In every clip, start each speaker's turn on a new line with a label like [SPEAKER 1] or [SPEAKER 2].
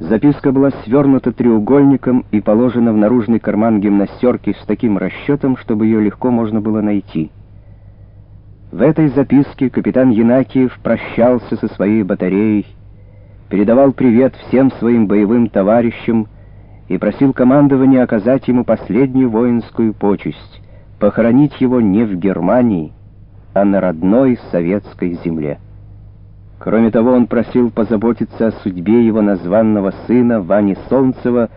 [SPEAKER 1] Записка была свернута треугольником и положена в наружный карман гимнастерки с таким расчетом, чтобы ее легко можно было найти. В этой записке капитан Янакиев прощался со своей батареей, передавал привет всем своим боевым товарищам и просил командования оказать ему последнюю воинскую почесть — похоронить его не в Германии, а на родной советской земле. Кроме того, он просил позаботиться о судьбе его названного сына Вани Солнцева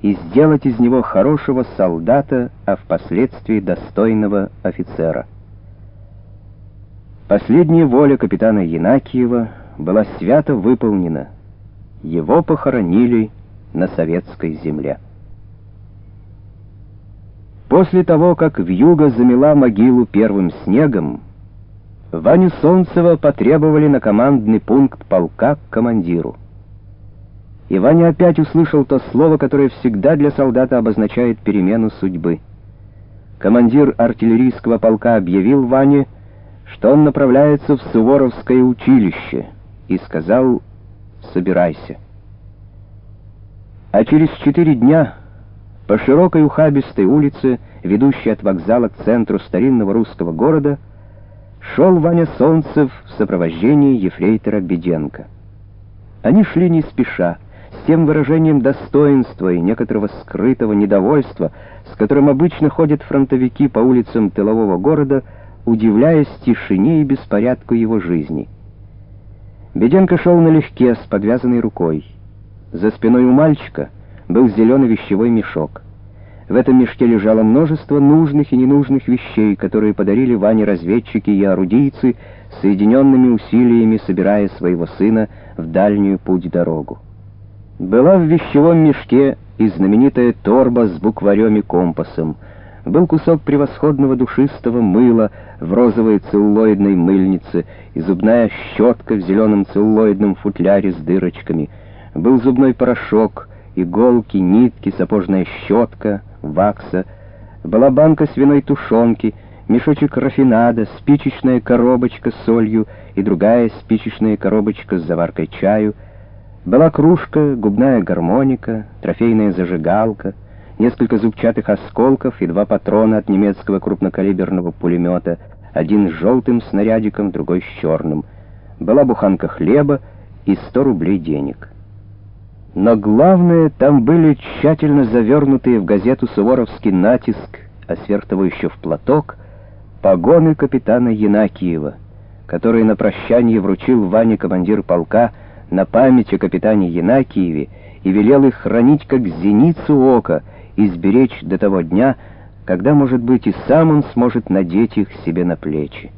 [SPEAKER 1] и сделать из него хорошего солдата, а впоследствии достойного офицера. Последняя воля капитана Янакиева была свято выполнена. Его похоронили на советской земле. После того, как вьюга замела могилу первым снегом, Ваню Солнцева потребовали на командный пункт полка к командиру. И Ваня опять услышал то слово, которое всегда для солдата обозначает перемену судьбы. Командир артиллерийского полка объявил Ване, что он направляется в Суворовское училище, и сказал «собирайся». А через четыре дня по широкой ухабистой улице, ведущей от вокзала к центру старинного русского города, шел Ваня Солнцев в сопровождении ефрейтора Беденко. Они шли не спеша, с тем выражением достоинства и некоторого скрытого недовольства, с которым обычно ходят фронтовики по улицам тылового города, удивляясь тишине и беспорядку его жизни. Беденко шел налегке, с подвязанной рукой. За спиной у мальчика был зеленый вещевой мешок — в этом мешке лежало множество нужных и ненужных вещей, которые подарили Ване разведчики и орудийцы, соединенными усилиями собирая своего сына в дальнюю путь-дорогу. Была в вещевом мешке и знаменитая торба с букварем и компасом. Был кусок превосходного душистого мыла в розовой целлулоидной мыльнице и зубная щетка в зеленом целлулоидном футляре с дырочками. Был зубной порошок, иголки, нитки, сапожная щетка — вакса, была банка свиной тушенки, мешочек рафинада, спичечная коробочка с солью и другая спичечная коробочка с заваркой чаю, была кружка, губная гармоника, трофейная зажигалка, несколько зубчатых осколков и два патрона от немецкого крупнокалиберного пулемета, один с желтым снарядиком, другой с черным. Была буханка хлеба и сто рублей денег. Но главное, там были тщательно завернутые в газету «Суворовский натиск», а сверх того еще в платок, погоны капитана Янакиева, который на прощание вручил Ване командир полка на память о капитане Янакиеве и велел их хранить как зеницу ока и сберечь до того дня, когда, может быть, и сам он сможет надеть их себе на плечи.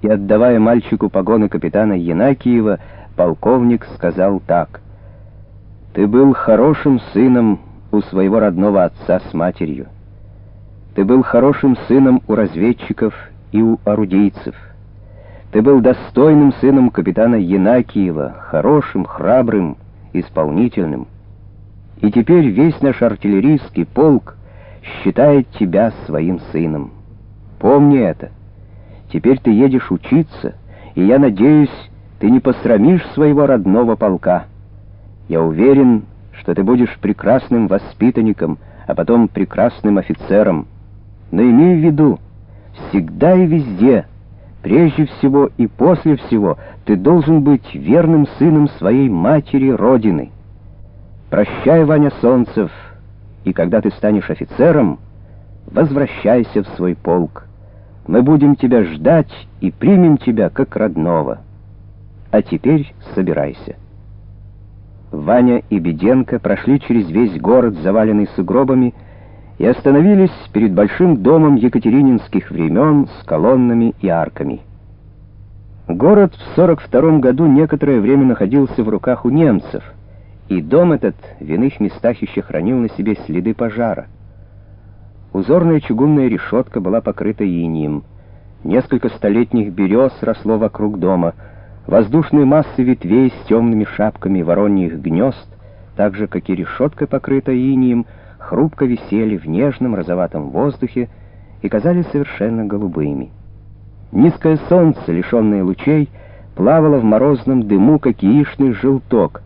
[SPEAKER 1] И отдавая мальчику погоны капитана Янакиева, полковник сказал так — ты был хорошим сыном у своего родного отца с матерью. Ты был хорошим сыном у разведчиков и у орудийцев. Ты был достойным сыном капитана Янакиева, хорошим, храбрым, исполнительным. И теперь весь наш артиллерийский полк считает тебя своим сыном. Помни это. Теперь ты едешь учиться, и я надеюсь, ты не посрамишь своего родного полка. Я уверен, что ты будешь прекрасным воспитанником, а потом прекрасным офицером. Но имей в виду, всегда и везде, прежде всего и после всего, ты должен быть верным сыном своей матери Родины. Прощай, Ваня Солнцев, и когда ты станешь офицером, возвращайся в свой полк. Мы будем тебя ждать и примем тебя как родного. А теперь собирайся. Ваня и Беденко прошли через весь город, заваленный сугробами, и остановились перед большим домом екатерининских времен с колоннами и арками. Город в 42 году некоторое время находился в руках у немцев, и дом этот в иных местах еще хранил на себе следы пожара. Узорная чугунная решетка была покрыта инием. Несколько столетних берез росло вокруг дома — Воздушные массы ветвей с темными шапками вороньих гнезд, так же, как и решетка, покрытая инием, хрупко висели в нежном розоватом воздухе и казались совершенно голубыми. Низкое солнце, лишенное лучей, плавало в морозном дыму, как яичный желток,